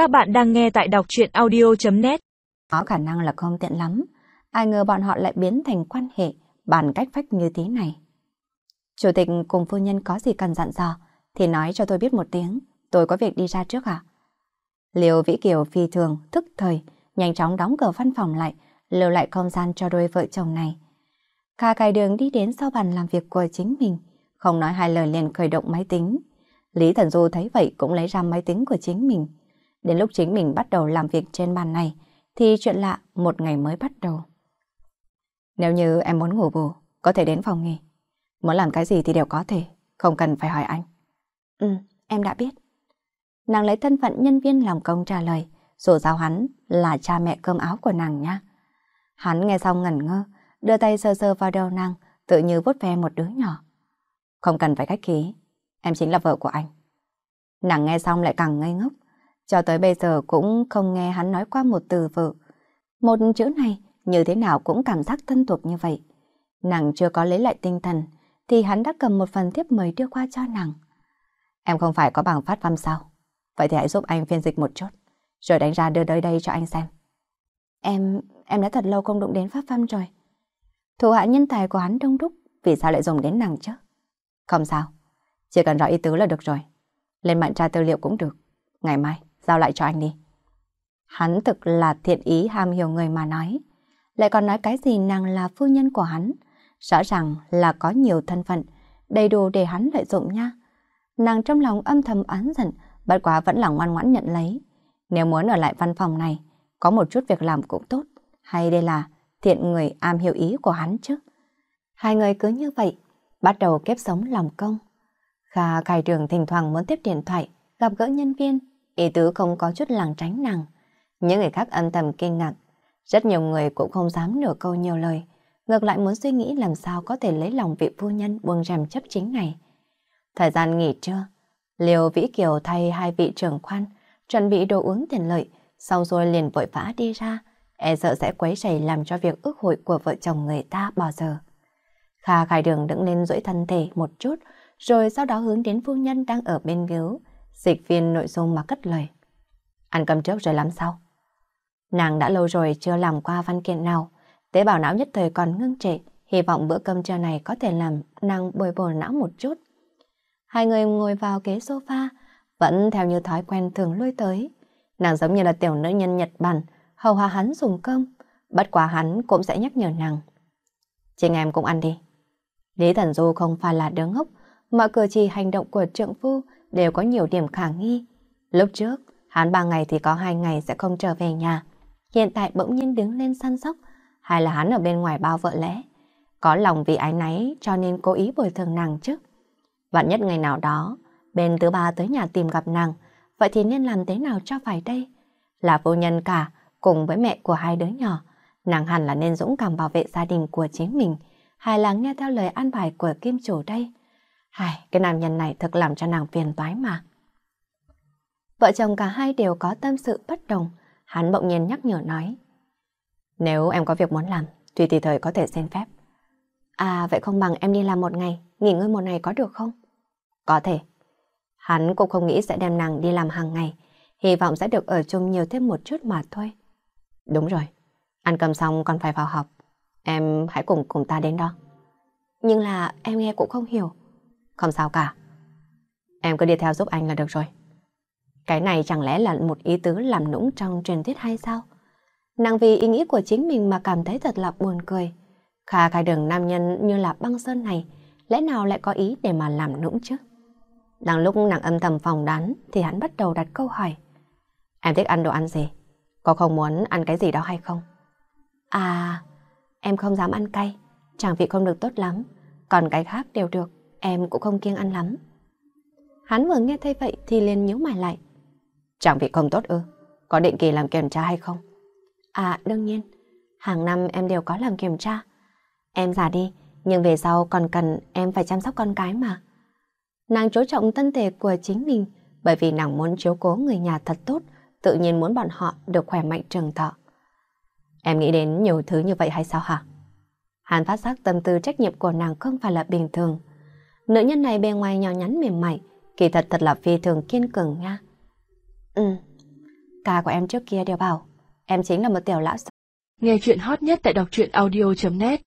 Các bạn đang nghe tại đọc chuyện audio.net Có khả năng là không tiện lắm. Ai ngờ bọn họ lại biến thành quan hệ bàn cách phách như thế này. Chủ tịch cùng phu nhân có gì cần dặn dò thì nói cho tôi biết một tiếng. Tôi có việc đi ra trước à? Liêu Vĩ Kiều phi thường, thức thời, nhanh chóng đóng cửa văn phòng lại, lưu lại không gian cho đôi vợ chồng này. Kha cài đường đi đến sau bàn làm việc của chính mình, không nói hai lời liền khởi động máy tính. Lý Thần Du thấy vậy cũng lấy ra máy tính của chính mình. Đến lúc chính mình bắt đầu làm việc trên bàn này, thì chuyện lạ một ngày mới bắt đầu. Nếu như em muốn ngủ bù, có thể đến phòng nghỉ. Muốn làm cái gì thì đều có thể, không cần phải hỏi anh. Ừ, em đã biết. Nàng lấy thân phận nhân viên làm công trả lời, dù giáo hắn là cha mẹ cơm áo của nàng nha. Hắn nghe xong ngẩn ngơ, đưa tay sơ sơ vào đầu nàng, tự như vuốt ve một đứa nhỏ. Không cần phải khách khí, em chính là vợ của anh. Nàng nghe xong lại càng ngây ngốc, cho tới bây giờ cũng không nghe hắn nói qua một từ vợ. Một chữ này như thế nào cũng cảm giác thân thuộc như vậy. Nàng chưa có lấy lại tinh thần, thì hắn đã cầm một phần tiếp mời đưa qua cho nàng. Em không phải có bằng phát văn sao? Vậy thì hãy giúp anh phiên dịch một chút, rồi đánh ra đưa tới đây cho anh xem. Em, em đã thật lâu không đụng đến pháp văn rồi. Thủ hạ nhân tài của hắn đông đúc, vì sao lại dùng đến nàng chứ? Không sao, chỉ cần rõ ý tứ là được rồi. Lên mạng tra tư liệu cũng được. Ngày mai, giao lại cho anh đi. Hắn thực là thiện ý ham hiểu người mà nói. Lại còn nói cái gì nàng là phu nhân của hắn. Rõ ràng là có nhiều thân phận, đầy đủ để hắn lợi dụng nha. Nàng trong lòng âm thầm oán giận, bất quá vẫn là ngoan ngoãn nhận lấy. Nếu muốn ở lại văn phòng này, có một chút việc làm cũng tốt. Hay đây là thiện người am hiểu ý của hắn chứ? Hai người cứ như vậy, bắt đầu kiếp sống lòng công. Kha khai đường thỉnh thoảng muốn tiếp điện thoại, gặp gỡ nhân viên, ý tứ không có chút làng tránh nàng. Những người khác âm thầm kinh ngạc, rất nhiều người cũng không dám nửa câu nhiều lời, ngược lại muốn suy nghĩ làm sao có thể lấy lòng vị phu nhân buông rèm chấp chính này. Thời gian nghỉ trưa, liều Vĩ Kiều thay hai vị trưởng khoan, chuẩn bị đồ uống tiền lợi, sau rồi liền vội vã đi ra, e sợ sẽ quấy rầy làm cho việc ước hội của vợ chồng người ta bỏ giờ. Kha khai đường đứng lên duỗi thân thể một chút, rồi sau đó hướng đến phu nhân đang ở bên gấu, dịch viên nội dung mà cất lời. Ăn cơm trước rồi làm sao? Nàng đã lâu rồi chưa làm qua văn kiện nào, tế bào não nhất thời còn ngưng trệ, hy vọng bữa cơm trưa này có thể làm nàng bồi bổ não một chút. Hai người ngồi vào ghế sofa, vẫn theo như thói quen thường lui tới. Nàng giống như là tiểu nữ nhân Nhật Bản, hầu hạ hắn dùng cơm, bất quá hắn cũng sẽ nhắc nhở nàng. Chị em cũng ăn đi. Lý Thần Du không phải là đứa ngốc, mọi cử chỉ hành động của trượng phu đều có nhiều điểm khả nghi. Lúc trước, hắn ba ngày thì có hai ngày sẽ không trở về nhà. Hiện tại bỗng nhiên đứng lên săn sóc, hay là hắn ở bên ngoài bao vợ lẽ. Có lòng vì ái náy cho nên cố ý bồi thường nàng chứ. Vạn nhất ngày nào đó, bên thứ ba tới nhà tìm gặp nàng, vậy thì nên làm thế nào cho phải đây? Là vô nhân cả, cùng với mẹ của hai đứa nhỏ, nàng hẳn là nên dũng cảm bảo vệ gia đình của chính mình, hay là nghe theo lời an bài của kim chủ đây? Hai, cái nam nhân này thật làm cho nàng phiền toái mà. Vợ chồng cả hai đều có tâm sự bất đồng, hắn bỗng nhiên nhắc nhở nói. Nếu em có việc muốn làm, tùy tùy thời có thể xin phép. À, vậy không bằng em đi làm một ngày, nghỉ ngơi một ngày có được không? Có thể. Hắn cũng không nghĩ sẽ đem nàng đi làm hàng ngày, hy vọng sẽ được ở chung nhiều thêm một chút mà thôi. Đúng rồi, ăn cơm xong còn phải vào học. Em hãy cùng cùng ta đến đó. Nhưng là em nghe cũng không hiểu. Không sao cả. Em cứ đi theo giúp anh là được rồi. Cái này chẳng lẽ là một ý tứ làm nũng trong truyền thuyết hay sao? Nàng vì ý nghĩ của chính mình mà cảm thấy thật là buồn cười. Khà khai đường nam nhân như là băng sơn này, lẽ nào lại có ý để mà làm nũng chứ? Đang lúc nàng âm thầm phòng đoán thì hắn bắt đầu đặt câu hỏi. Em thích ăn đồ ăn gì? Có không muốn ăn cái gì đó hay không? À, em không dám ăn cay, chẳng vị không được tốt lắm. Còn cái khác đều được, em cũng không kiêng ăn lắm. Hắn vừa nghe thấy vậy thì liền nhíu mày lại. Chẳng vị không tốt ư? Có định kỳ làm kiểm tra hay không? À, đương nhiên. Hàng năm em đều có làm kiểm tra. Em già đi, nhưng về sau còn cần em phải chăm sóc con cái mà. Nàng chú trọng thân thể của chính mình bởi vì nàng muốn chiếu cố người nhà thật tốt, tự nhiên muốn bọn họ được khỏe mạnh trường thọ. Em nghĩ đến nhiều thứ như vậy hay sao hả? Hàn phát giác tâm tư trách nhiệm của nàng không phải là bình thường. Nữ nhân này bề ngoài nhỏ nhắn mềm mại, kỳ thật thật là phi thường kiên cường nha. Ừ, ca của em trước kia đều bảo em chính là một tiểu lão Nghe chuyện hot nhất tại đọc truyện audio.net